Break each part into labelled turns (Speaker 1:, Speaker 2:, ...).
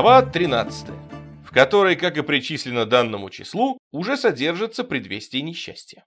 Speaker 1: Глава 13, в которой, как и причислено данному числу, уже содержится предвестие несчастья.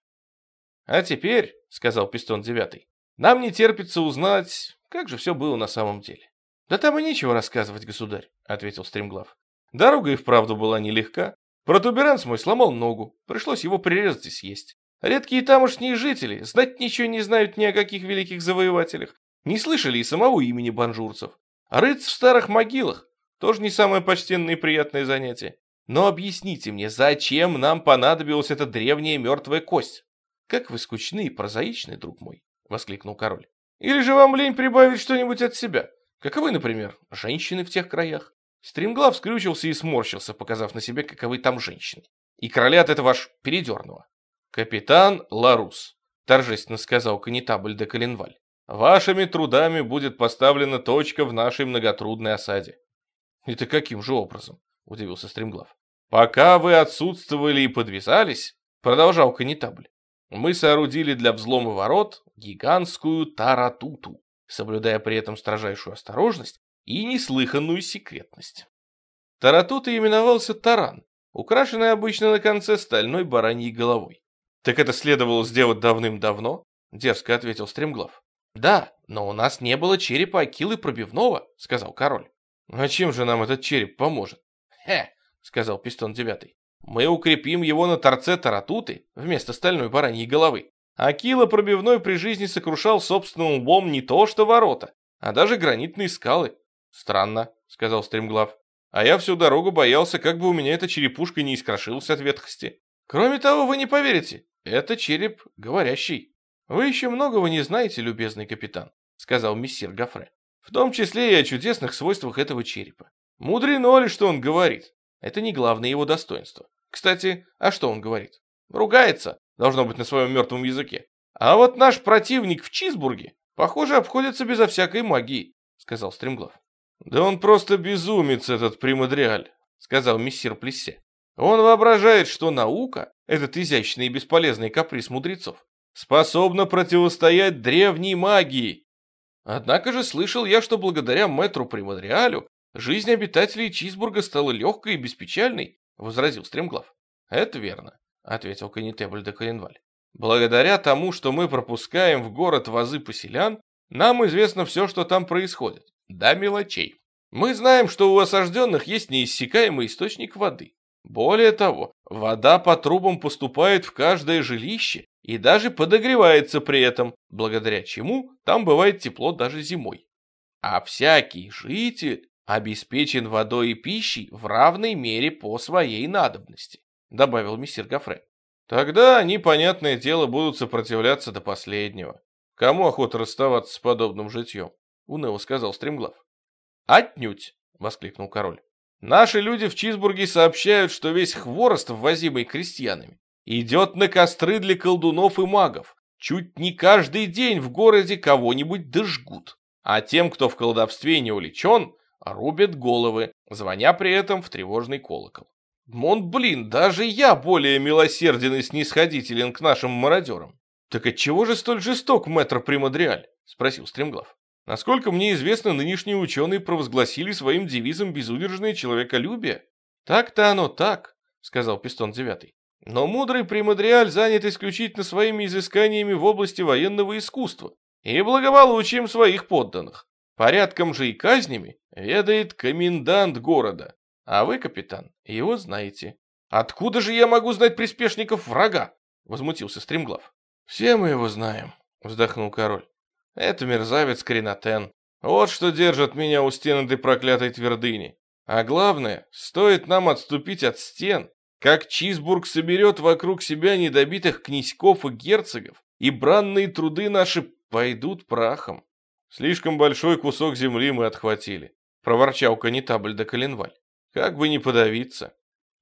Speaker 1: «А теперь», — сказал Пистон Девятый, — «нам не терпится узнать, как же все было на самом деле». «Да там и нечего рассказывать, государь», — ответил Стремглав. «Дорога и вправду была нелегка. Протуберанц мой сломал ногу, пришлось его прирезать и съесть. Редкие тамошние жители знать ничего не знают ни о каких великих завоевателях, не слышали и самого имени банжурцев. А рыться в старых могилах тоже не самое почтенное и приятное занятие. Но объясните мне, зачем нам понадобилась эта древняя мертвая кость? Как вы скучны и прозаичны, друг мой, воскликнул король. Или же вам лень прибавить что-нибудь от себя? Каковы, например, женщины в тех краях? Стремглав скрючился и сморщился, показав на себе, каковы там женщины. И короля от этого аж передернуло. «Капитан Ларус», — торжественно сказал канитабль де Коленваль, «вашими трудами будет поставлена точка в нашей многотрудной осаде». «Это каким же образом?» — удивился Стремглав. «Пока вы отсутствовали и подвязались», — продолжал канитабль, «мы соорудили для взлома ворот гигантскую таратуту, соблюдая при этом строжайшую осторожность и неслыханную секретность. Таратута именовался таран, украшенный обычно на конце стальной бараньей головой. «Так это следовало сделать давным-давно?» — дерзко ответил Стремглав. «Да, но у нас не было черепа Акилы пробивного», — сказал король. «А чем же нам этот череп поможет?» «Хе!» — сказал Пистон Девятый. «Мы укрепим его на торце таратуты вместо стальной бараньей головы. Акила пробивной при жизни сокрушал собственным лбом не то что ворота, а даже гранитные скалы. Странно, сказал Стремглав. А я всю дорогу боялся, как бы у меня эта черепушка не искрошилась от ветхости. Кроме того, вы не поверите, это череп говорящий. Вы еще многого не знаете, любезный капитан, сказал мессир Гафре. В том числе и о чудесных свойствах этого черепа. Мудрено ли, что он говорит? Это не главное его достоинство. Кстати, а что он говорит? Ругается, Должно быть на своем мертвом языке. А вот наш противник в Чизбурге, похоже, обходится безо всякой магии, сказал Стремглав. Да он просто безумец, этот примадриаль, сказал мессир Плессе. Он воображает, что наука, этот изящный и бесполезный каприз мудрецов, способна противостоять древней магии. Однако же слышал я, что благодаря мэтру Примадриалю жизнь обитателей Чизбурга стала легкой и беспечальной, возразил Стремглав. Это верно. — ответил конетебль де Коленваль. «Благодаря тому, что мы пропускаем в город вазы поселян, нам известно все, что там происходит, до мелочей. Мы знаем, что у осажденных есть неиссякаемый источник воды. Более того, вода по трубам поступает в каждое жилище и даже подогревается при этом, благодаря чему там бывает тепло даже зимой. А всякий житель обеспечен водой и пищей в равной мере по своей надобности добавил мессир Гофре. Тогда они, понятное дело, будут сопротивляться до последнего. Кому охота расставаться с подобным житьем? Уныло сказал Стремглав. Отнюдь, воскликнул король. Наши люди в Чизбурге сообщают, что весь хворост, ввозимый крестьянами, идет на костры для колдунов и магов. Чуть не каждый день в городе кого-нибудь дожгут. А тем, кто в колдовстве не увлечен, рубят головы, звоня при этом в тревожный колокол. Мон, блин, даже я более милосерден и снисходителен к нашим мародерам. Так отчего же столь жесток мэтр Примадриаль? Спросил Стремглав. Насколько мне известно, нынешние ученые провозгласили своим девизом безудержное человеколюбие. Так-то оно так, сказал Пистон Девятый. Но мудрый Примадриаль занят исключительно своими изысканиями в области военного искусства и благополучием своих подданных. Порядком же и казнями ведает комендант города, а вы, капитан, его знаете. Откуда же я могу знать приспешников врага? Возмутился Стремглав. Все мы его знаем, вздохнул король. Это мерзавец Кринотен. Вот что держит меня у стен этой проклятой твердыни. А главное, стоит нам отступить от стен, как Чизбург соберет вокруг себя недобитых князьков и герцогов, и бранные труды наши пойдут прахом. Слишком большой кусок земли мы отхватили, проворчал канитабль до Коленваль. Как бы не подавиться.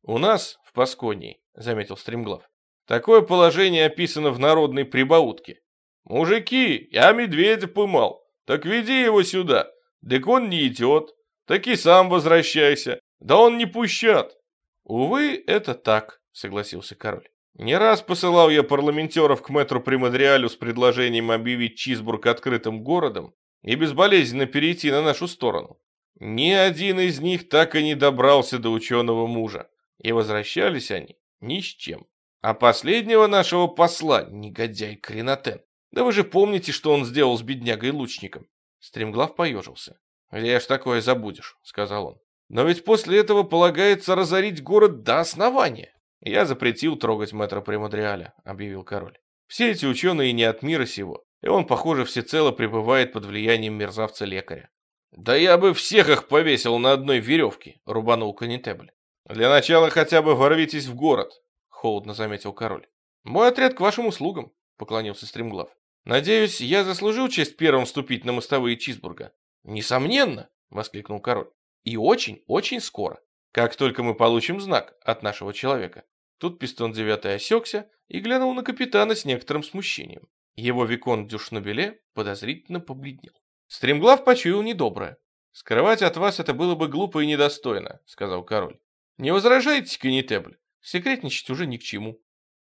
Speaker 1: У нас, в Пасконии, заметил Стремглав, такое положение описано в народной прибаутке. Мужики, я медведя поймал, так веди его сюда. Так он не идет, так и сам возвращайся, да он не пущат. Увы, это так, согласился король. Не раз посылал я парламентеров к мэтру Примадриалю с предложением объявить Чизбург открытым городом и безболезненно перейти на нашу сторону. Ни один из них так и не добрался до ученого мужа, и возвращались они ни с чем. А последнего нашего посла, негодяй Кринотен, да вы же помните, что он сделал с беднягой-лучником. Стремглав поежился. «Где ж такое забудешь?» — сказал он. «Но ведь после этого полагается разорить город до основания». «Я запретил трогать мэтра Премадриаля», — объявил король. «Все эти ученые не от мира сего, и он, похоже, всецело пребывает под влиянием мерзавца-лекаря». «Да я бы всех их повесил на одной веревке», — рубанул конетебль. «Для начала хотя бы ворвитесь в город», — холодно заметил король. «Мой отряд к вашим услугам», — поклонился Стремглав. «Надеюсь, я заслужил честь первым вступить на мостовые Чизбурга?» «Несомненно!» — воскликнул король. «И очень, очень скоро, как только мы получим знак от нашего человека». Тут Пистон Девятый осекся и глянул на капитана с некоторым смущением. Его Викон Дюшнобеле подозрительно побледнел. Стремглав почуял недоброе. «Скрывать от вас это было бы глупо и недостойно», — сказал король. «Не возражайте, конетебль, секретничать уже ни к чему.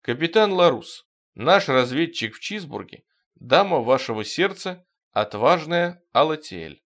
Speaker 1: Капитан Ларус, наш разведчик в Чизбурге, дама вашего сердца Отважная Алатиэль.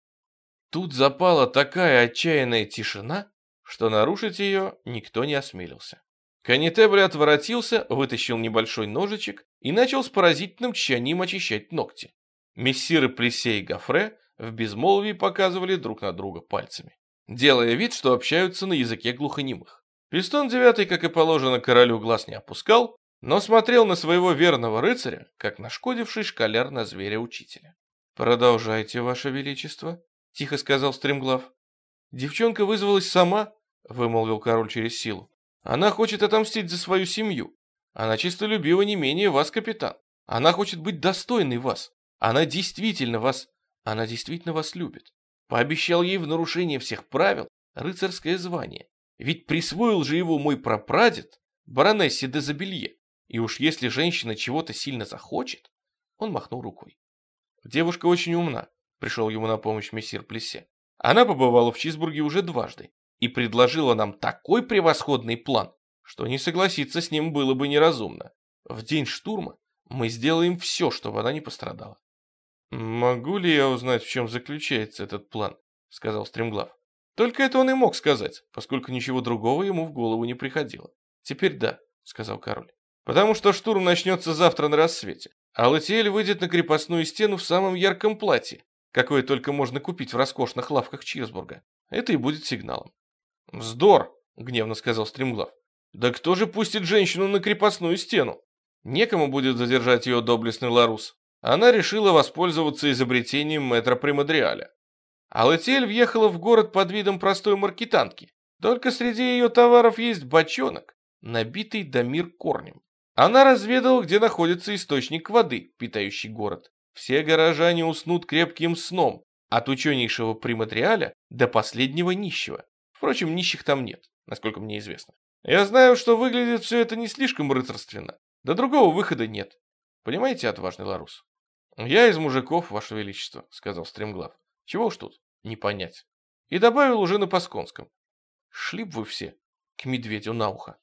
Speaker 1: Тут запала такая отчаянная тишина, что нарушить ее никто не осмелился. Конетебль отворотился, вытащил небольшой ножичек и начал с поразительным тщанием очищать ногти. Мессиры Плесе и Гофре в безмолвии показывали друг на друга пальцами, делая вид, что общаются на языке глухонемых. Пистон девятый, как и положено, королю глаз не опускал, но смотрел на своего верного рыцаря, как нашкодивший школяр на зверя-учителя. «Продолжайте, Ваше Величество», — тихо сказал Стремглав. «Девчонка вызвалась сама», — вымолвил король через силу. «Она хочет отомстить за свою семью. Она чистолюбива не менее вас, капитан. Она хочет быть достойной вас. Она действительно вас... Она действительно вас любит. Пообещал ей в нарушение всех правил рыцарское звание. Ведь присвоил же его мой прапрадед, баронессе де Забелье. И уж если женщина чего-то сильно захочет... Он махнул рукой. Девушка очень умна, пришел ему на помощь мессир Плесе. Она побывала в Чизбурге уже дважды и предложила нам такой превосходный план, что не согласиться с ним было бы неразумно. В день штурма мы сделаем все, чтобы она не пострадала. «Могу ли я узнать, в чем заключается этот план?» — сказал Стремглав. Только это он и мог сказать, поскольку ничего другого ему в голову не приходило. «Теперь да», — сказал король. «Потому что штурм начнется завтра на рассвете. А Латиэль выйдет на крепостную стену в самом ярком платье, какое только можно купить в роскошных лавках Чирсбурга. Это и будет сигналом. «Вздор!» — гневно сказал Стремглав. «Да кто же пустит женщину на крепостную стену? Некому будет задержать ее доблестный Ларус. Она решила воспользоваться изобретением мэтра Примадриаля. А Латиэль въехала в город под видом простой маркетанки. Только среди ее товаров есть бочонок, набитый до мир корнем. Она разведала, где находится источник воды, питающий город. Все горожане уснут крепким сном, от ученейшего приматриаля до последнего нищего. Впрочем, нищих там нет, насколько мне известно. Я знаю, что выглядит все это не слишком рыцарственно. Да другого выхода нет. Понимаете, отважный Ларус? Я из мужиков, ваше величество, сказал Стремглав. Чего уж тут, не понять. И добавил уже на пасконском. Шли б вы все к медведю на ухо.